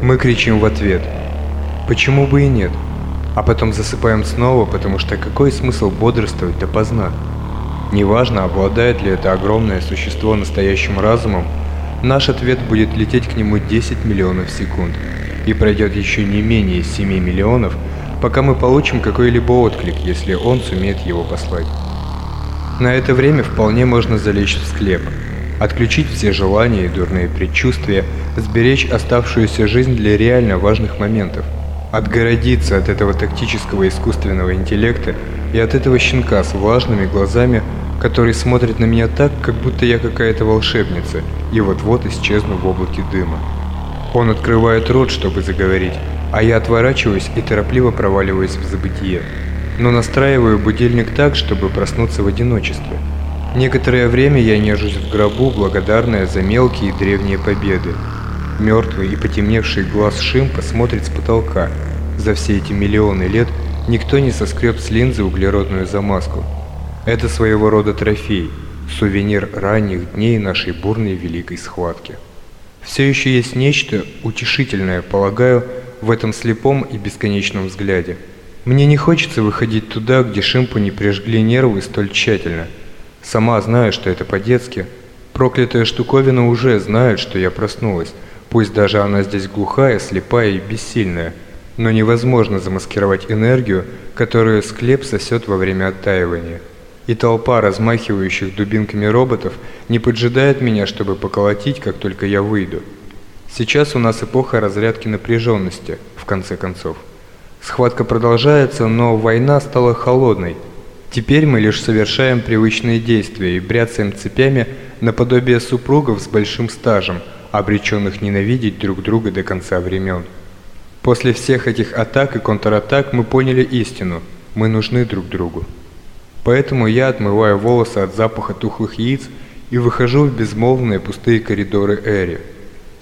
Мы кричим в ответ. Почему бы и нет? А потом засыпаем снова, потому что какой смысл бодрствовать допоздна? Неважно, обладает ли это огромное существо настоящим разумом, наш ответ будет лететь к нему 10 миллионов секунд. И пройдет еще не менее 7 миллионов, пока мы получим какой-либо отклик, если он сумеет его послать. На это время вполне можно залечь в склеп, отключить все желания и дурные предчувствия, сберечь оставшуюся жизнь для реально важных моментов, отгородиться от этого тактического искусственного интеллекта и от этого щенка с влажными глазами, который смотрит на меня так, как будто я какая-то волшебница, и вот-вот исчезну в облаке дыма. Он открывает рот, чтобы заговорить, а я отворачиваюсь и торопливо проваливаюсь в забытие. Но настраиваю будильник так, чтобы проснуться в одиночестве. Некоторое время я нежусь в гробу, благодарная за мелкие древние победы. Мертвый и потемневший глаз Шимпа смотрит с потолка. За все эти миллионы лет никто не соскреб с линзы углеродную замазку. Это своего рода трофей, сувенир ранних дней нашей бурной великой схватки. Все еще есть нечто утешительное, полагаю, в этом слепом и бесконечном взгляде. Мне не хочется выходить туда, где Шимпу не прижгли нервы столь тщательно. Сама знаю, что это по-детски. Проклятая штуковина уже знает, что я проснулась, пусть даже она здесь глухая, слепая и бессильная. Но невозможно замаскировать энергию, которую склеп сосет во время оттаивания. И толпа размахивающих дубинками роботов не поджидает меня, чтобы поколотить, как только я выйду. Сейчас у нас эпоха разрядки напряженности, в конце концов. Схватка продолжается, но война стала холодной. Теперь мы лишь совершаем привычные действия и бряцаем цепями наподобие супругов с большим стажем, обреченных ненавидеть друг друга до конца времен. После всех этих атак и контратак мы поняли истину – мы нужны друг другу. Поэтому я отмываю волосы от запаха тухлых яиц и выхожу в безмолвные пустые коридоры Эри.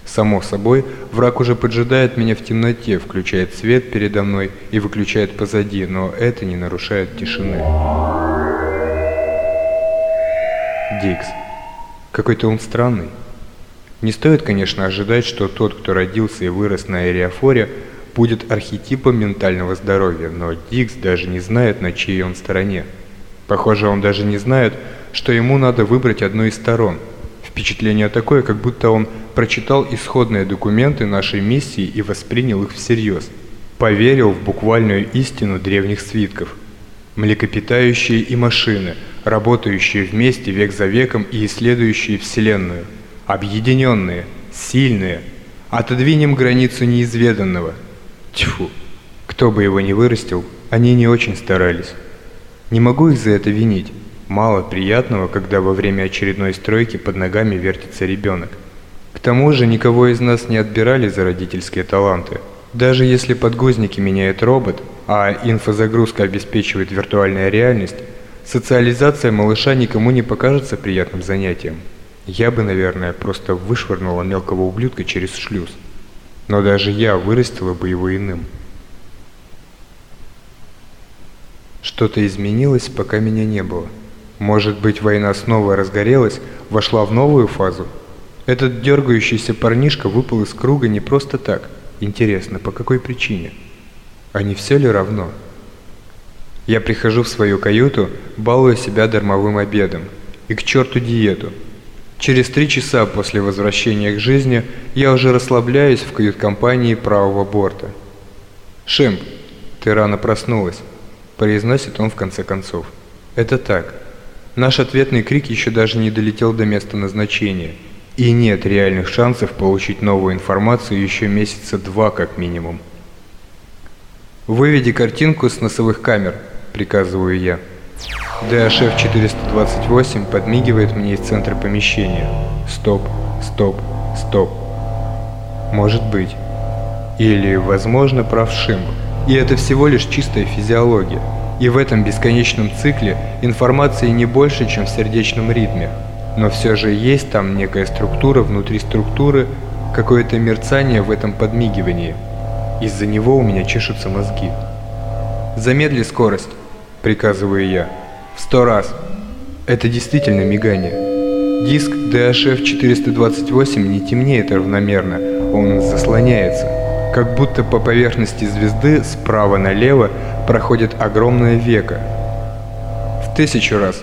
Само собой, враг уже поджидает меня в темноте, включает свет передо мной и выключает позади, но это не нарушает тишины. Дикс. Какой-то он странный. Не стоит, конечно, ожидать, что тот, кто родился и вырос на Эриафоре, будет архетипом ментального здоровья, но Дикс даже не знает, на чьей он стороне. Похоже, он даже не знает, что ему надо выбрать одну из сторон – Впечатление такое, как будто он прочитал исходные документы нашей миссии и воспринял их всерьез. Поверил в буквальную истину древних свитков. Млекопитающие и машины, работающие вместе век за веком и исследующие Вселенную. Объединенные, сильные. Отодвинем границу неизведанного. Тьфу, кто бы его ни вырастил, они не очень старались. Не могу их за это винить. Мало приятного, когда во время очередной стройки под ногами вертится ребенок. К тому же никого из нас не отбирали за родительские таланты. Даже если подгузники меняет робот, а инфозагрузка обеспечивает виртуальная реальность, социализация малыша никому не покажется приятным занятием. Я бы, наверное, просто вышвырнула мелкого ублюдка через шлюз. Но даже я вырастила бы его иным. Что-то изменилось, пока меня не было. Может быть, война снова разгорелась, вошла в новую фазу? Этот дергающийся парнишка выпал из круга не просто так. Интересно, по какой причине? А не все ли равно? Я прихожу в свою каюту, балую себя дармовым обедом. И к черту диету. Через три часа после возвращения к жизни я уже расслабляюсь в кают-компании правого борта. «Шимп, ты рано проснулась», – произносит он в конце концов. «Это так. Наш ответный крик еще даже не долетел до места назначения, и нет реальных шансов получить новую информацию еще месяца два как минимум. «Выведи картинку с носовых камер», – приказываю я. ДHF 428 подмигивает мне из центра помещения. Стоп, стоп, стоп. Может быть. Или, возможно, прав Шимб. И это всего лишь чистая физиология. И в этом бесконечном цикле информации не больше, чем в сердечном ритме. Но все же есть там некая структура внутри структуры, какое-то мерцание в этом подмигивании. Из-за него у меня чешутся мозги. «Замедли скорость», — приказываю я. «В сто раз». Это действительно мигание. Диск DHF 428 не темнеет равномерно, он заслоняется. как будто по поверхности звезды справа налево проходит огромное веко. В тысячу раз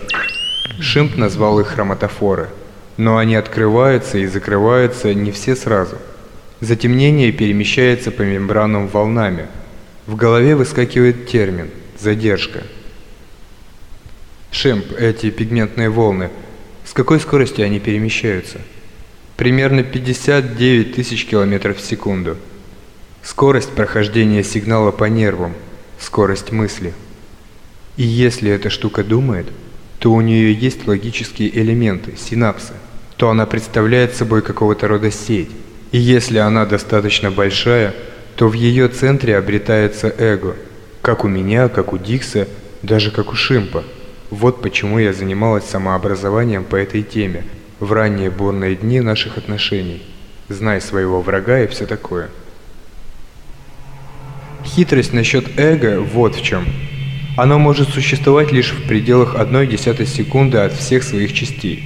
Шимп назвал их хроматофоры, но они открываются и закрываются не все сразу. Затемнение перемещается по мембранам волнами. В голове выскакивает термин «задержка». Шимп, эти пигментные волны, с какой скоростью они перемещаются? Примерно 59 тысяч километров в секунду – Скорость прохождения сигнала по нервам, скорость мысли. И если эта штука думает, то у нее есть логические элементы, синапсы, то она представляет собой какого-то рода сеть. И если она достаточно большая, то в ее центре обретается эго, как у меня, как у Дикса, даже как у Шимпа. Вот почему я занималась самообразованием по этой теме в ранние бурные дни наших отношений. Знай своего врага и все такое. Хитрость насчет эго вот в чем. Оно может существовать лишь в пределах одной десятой секунды от всех своих частей.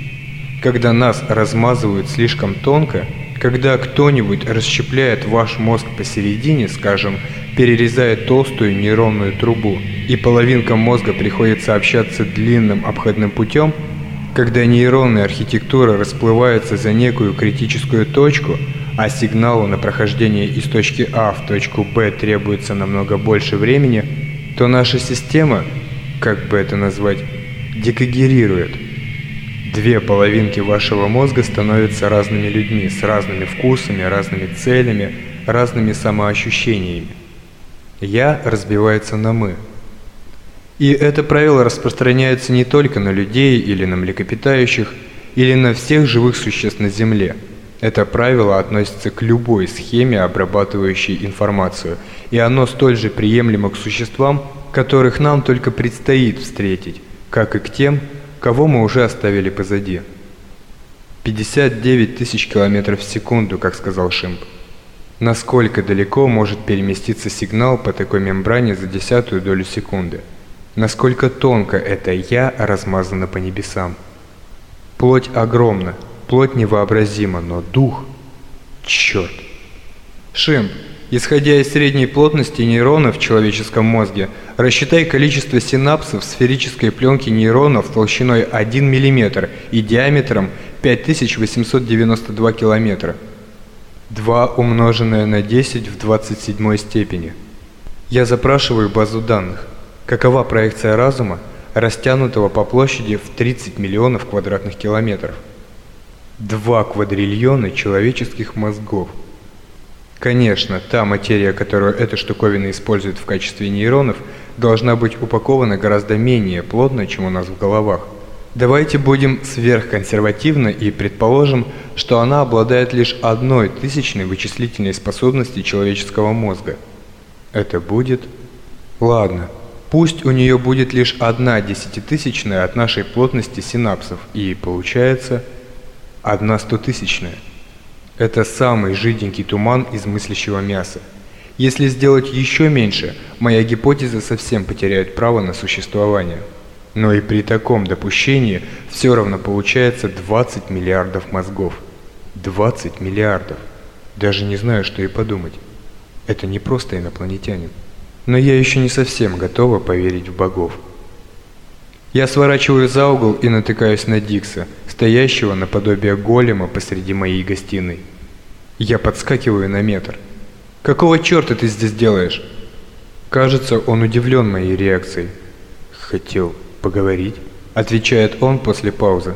Когда нас размазывают слишком тонко, когда кто-нибудь расщепляет ваш мозг посередине, скажем, перерезает толстую нейронную трубу, и половинка мозга приходится общаться длинным обходным путем, когда нейронная архитектура расплывается за некую критическую точку, а сигналу на прохождение из точки А в точку Б требуется намного больше времени, то наша система, как бы это назвать, декогерирует. Две половинки вашего мозга становятся разными людьми, с разными вкусами, разными целями, разными самоощущениями. «Я» разбивается на «мы». И это правило распространяется не только на людей или на млекопитающих, или на всех живых существ на Земле – это правило относится к любой схеме, обрабатывающей информацию, и оно столь же приемлемо к существам, которых нам только предстоит встретить, как и к тем, кого мы уже оставили позади. 59 тысяч километров в секунду, как сказал Шимп. Насколько далеко может переместиться сигнал по такой мембране за десятую долю секунды? Насколько тонко это «я» размазано по небесам? Плоть огромна, Плоть невообразима, но дух... Черт! Шимп, исходя из средней плотности нейронов в человеческом мозге, рассчитай количество синапсов сферической пленки нейронов толщиной 1 мм и диаметром 5892 км. 2 умноженное на 10 в 27 степени. Я запрашиваю базу данных. Какова проекция разума, растянутого по площади в 30 миллионов квадратных километров? Два квадриллиона человеческих мозгов. Конечно, та материя, которую эта штуковина использует в качестве нейронов, должна быть упакована гораздо менее плотно, чем у нас в головах. Давайте будем сверхконсервативны и предположим, что она обладает лишь одной тысячной вычислительной способности человеческого мозга. Это будет... Ладно, пусть у нее будет лишь одна десятитысячная от нашей плотности синапсов, и получается одна стотысячная. Это самый жиденький туман из мыслящего мяса. Если сделать еще меньше, моя гипотеза совсем потеряет право на существование. Но и при таком допущении все равно получается 20 миллиардов мозгов. 20 миллиардов. Даже не знаю, что и подумать. Это не просто инопланетянин. Но я еще не совсем готова поверить в богов. Я сворачиваю за угол и натыкаюсь на Дикса, стоящего наподобие голема посреди моей гостиной. Я подскакиваю на метр. «Какого черта ты здесь делаешь?» Кажется, он удивлен моей реакцией. «Хотел поговорить», — отвечает он после паузы.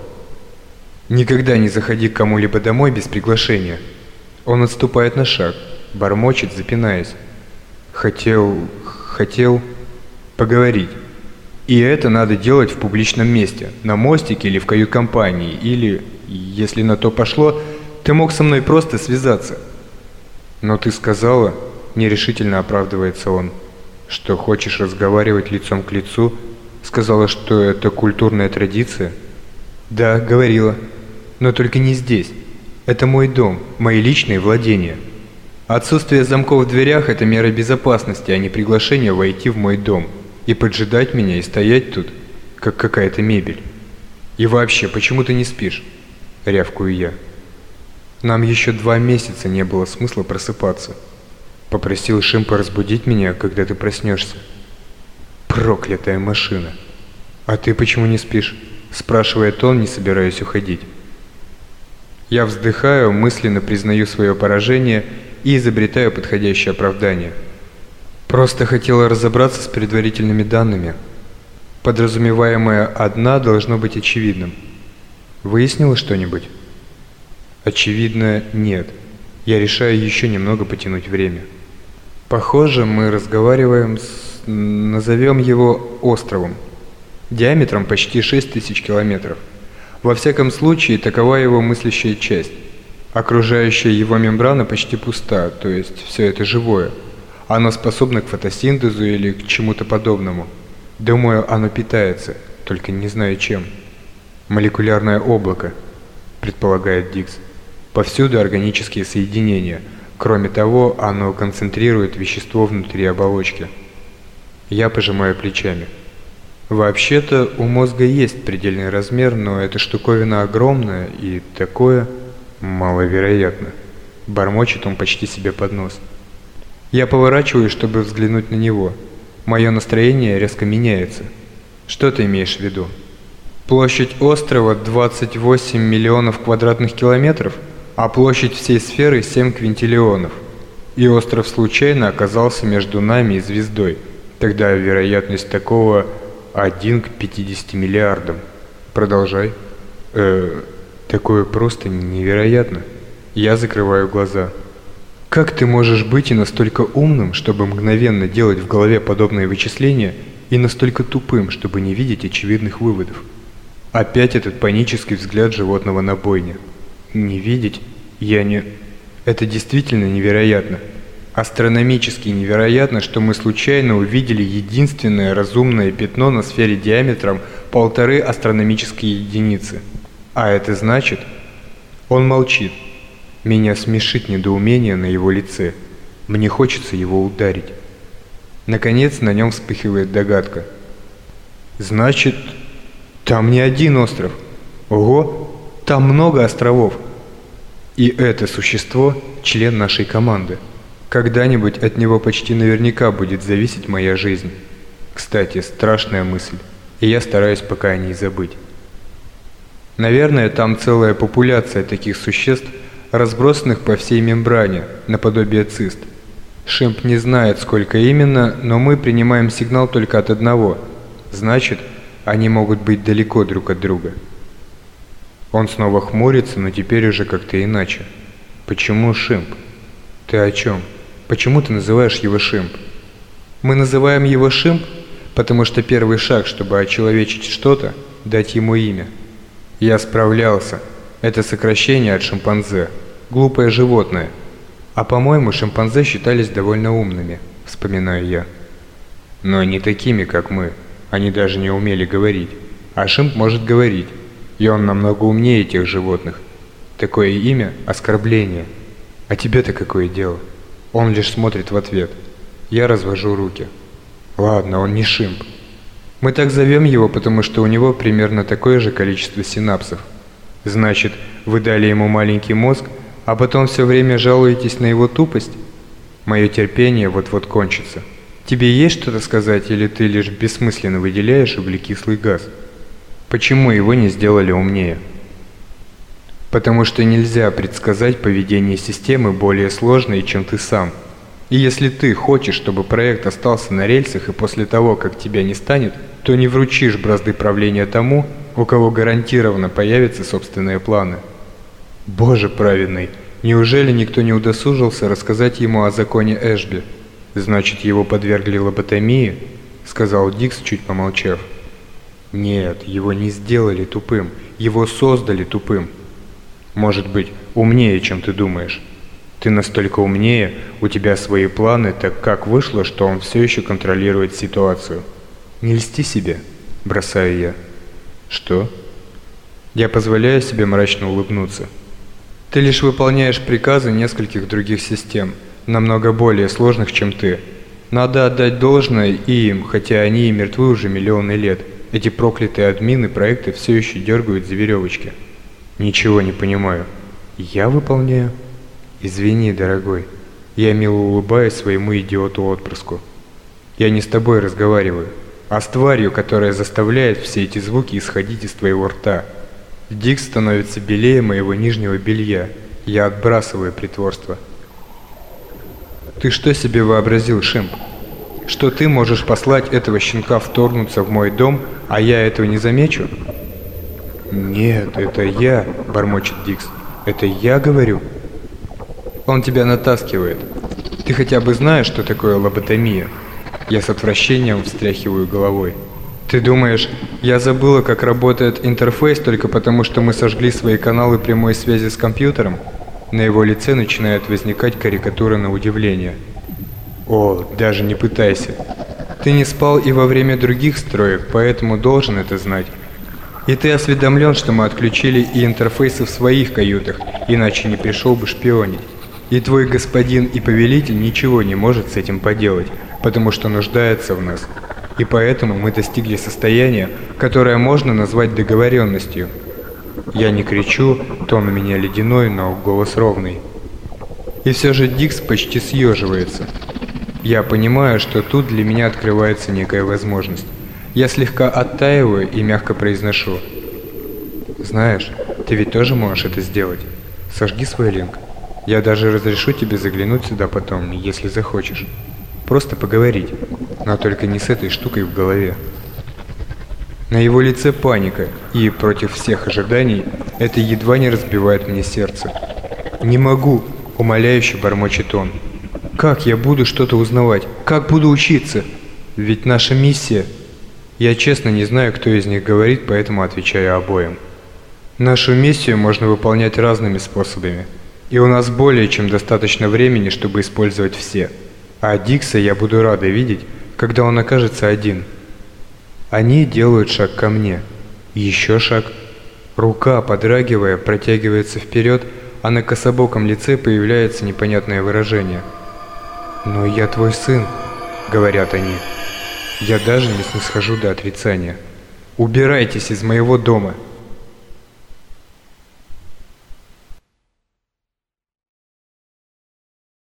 «Никогда не заходи к кому-либо домой без приглашения». Он отступает на шаг, бормочет, запинаясь. «Хотел... хотел поговорить». И это надо делать в публичном месте, на мостике или в кают-компании, или, если на то пошло, ты мог со мной просто связаться. Но ты сказала, нерешительно оправдывается он, что хочешь разговаривать лицом к лицу, сказала, что это культурная традиция. Да, говорила, но только не здесь. Это мой дом, мои личные владения. Отсутствие замков в дверях – это мера безопасности, а не приглашение войти в мой дом – и поджидать меня и стоять тут, как какая-то мебель. И вообще, почему ты не спишь? Рявкую я. Нам еще два месяца не было смысла просыпаться. Попросил Шимпа разбудить меня, когда ты проснешься. Проклятая машина. А ты почему не спишь? Спрашивает он, не собираясь уходить. Я вздыхаю, мысленно признаю свое поражение и изобретаю подходящее оправдание. Просто хотела разобраться с предварительными данными. Подразумеваемое «одна» должно быть очевидным. Выяснила что-нибудь? Очевидно, нет. Я решаю еще немного потянуть время. Похоже, мы разговариваем с... назовем его островом. Диаметром почти 6 тысяч километров. Во всяком случае, такова его мыслящая часть. Окружающая его мембрана почти пуста, то есть все это живое. Оно способно к фотосинтезу или к чему-то подобному. Думаю, оно питается, только не знаю чем. Молекулярное облако, предполагает Дикс. Повсюду органические соединения. Кроме того, оно концентрирует вещество внутри оболочки. Я пожимаю плечами. Вообще-то у мозга есть предельный размер, но эта штуковина огромная и такое маловероятно. Бормочет он почти себе под нос. Я поворачиваюсь, чтобы взглянуть на него. Мое настроение резко меняется. Что ты имеешь в виду? Площадь острова 28 миллионов квадратных километров – а площадь всей сферы 7 квинтиллионов. И остров случайно оказался между нами и звездой. Тогда вероятность такого 1 к 50 миллиардам. Продолжай. Э, такое просто невероятно. Я закрываю глаза. Как ты можешь быть и настолько умным, чтобы мгновенно делать в голове подобные вычисления, и настолько тупым, чтобы не видеть очевидных выводов? Опять этот панический взгляд животного на бойне. Не видеть? Я не... Это действительно невероятно. Астрономически невероятно, что мы случайно увидели единственное разумное пятно на сфере диаметром полторы астрономические единицы. А это значит... Он молчит. Меня смешит недоумение на его лице. Мне хочется его ударить. Наконец на нем вспыхивает догадка. Значит, там не один остров. Ого, там много островов. И это существо – член нашей команды. Когда-нибудь от него почти наверняка будет зависеть моя жизнь. Кстати, страшная мысль, и я стараюсь пока о ней забыть. Наверное, там целая популяция таких существ, разбросанных по всей мембране, наподобие цист. Шимп не знает, сколько именно, но мы принимаем сигнал только от одного. Значит, они могут быть далеко друг от друга. Он снова хмурится, но теперь уже как-то иначе. Почему Шимп? Ты о чем? Почему ты называешь его Шимп? Мы называем его Шимп, потому что первый шаг, чтобы очеловечить что-то, дать ему имя. Я справлялся. Это сокращение от шимпанзе. Глупое животное. А по-моему, шимпанзе считались довольно умными, вспоминаю я. Но не такими, как мы. Они даже не умели говорить. А шимп может говорить и он намного умнее тех животных. Такое имя – оскорбление. А тебе-то какое дело? Он лишь смотрит в ответ. Я развожу руки. Ладно, он не шимп. Мы так зовем его, потому что у него примерно такое же количество синапсов. Значит, вы дали ему маленький мозг, а потом все время жалуетесь на его тупость? Мое терпение вот-вот кончится. Тебе есть что-то сказать, или ты лишь бессмысленно выделяешь углекислый газ? Почему его не сделали умнее? Потому что нельзя предсказать поведение системы более сложной, чем ты сам. И если ты хочешь, чтобы проект остался на рельсах и после того, как тебя не станет, то не вручишь бразды правления тому, у кого гарантированно появятся собственные планы. Боже праведный, неужели никто не удосужился рассказать ему о законе Эшби? Значит, его подвергли лоботомии? Сказал Дикс, чуть помолчав. Нет, его не сделали тупым, его создали тупым. Может быть, умнее, чем ты думаешь. Ты настолько умнее, у тебя свои планы, так как вышло, что он все еще контролирует ситуацию. Не льсти себе, бросаю я. Что? Я позволяю себе мрачно улыбнуться. Ты лишь выполняешь приказы нескольких других систем, намного более сложных, чем ты. Надо отдать должное и им, хотя они и мертвы уже миллионы лет – эти проклятые админы проекта все еще дергают за веревочки. Ничего не понимаю. Я выполняю? Извини, дорогой. Я мило улыбаюсь своему идиоту-отпрыску. Я не с тобой разговариваю, а с тварью, которая заставляет все эти звуки исходить из твоего рта. Дик становится белее моего нижнего белья. Я отбрасываю притворство. Ты что себе вообразил, Шимп? Что ты можешь послать этого щенка вторгнуться в мой дом, а я этого не замечу? Нет, это я, бормочет Дикс. Это я говорю. Он тебя натаскивает. Ты хотя бы знаешь, что такое лоботомия? Я с отвращением встряхиваю головой. Ты думаешь, я забыла, как работает интерфейс только потому, что мы сожгли свои каналы прямой связи с компьютером? На его лице начинает возникать карикатура на удивление. О, даже не пытайся. Ты не спал и во время других строек, поэтому должен это знать. И ты осведомлен, что мы отключили и интерфейсы в своих каютах, иначе не пришел бы шпионить. И твой господин и повелитель ничего не может с этим поделать, потому что нуждается в нас. И поэтому мы достигли состояния, которое можно назвать договоренностью. Я не кричу, тон у меня ледяной, но голос ровный. И все же Дикс почти съеживается. Я понимаю, что тут для меня открывается некая возможность. Я слегка оттаиваю и мягко произношу. Знаешь, ты ведь тоже можешь это сделать. Сожги свой линк. Я даже разрешу тебе заглянуть сюда потом, если захочешь. Просто поговорить, но только не с этой штукой в голове. На его лице паника, и против всех ожиданий это едва не разбивает мне сердце. «Не могу!» – умоляюще бормочет он. «Как я буду что-то узнавать? Как буду учиться? Ведь наша миссия...» Я честно не знаю, кто из них говорит, поэтому отвечаю обоим. Нашу миссию можно выполнять разными способами – и у нас более чем достаточно времени, чтобы использовать все. А Дикса я буду рада видеть, когда он окажется один. Они делают шаг ко мне. Еще шаг. Рука, подрагивая, протягивается вперед, а на кособоком лице появляется непонятное выражение. «Но я твой сын», — говорят они. Я даже не снисхожу до отрицания. «Убирайтесь из моего дома!»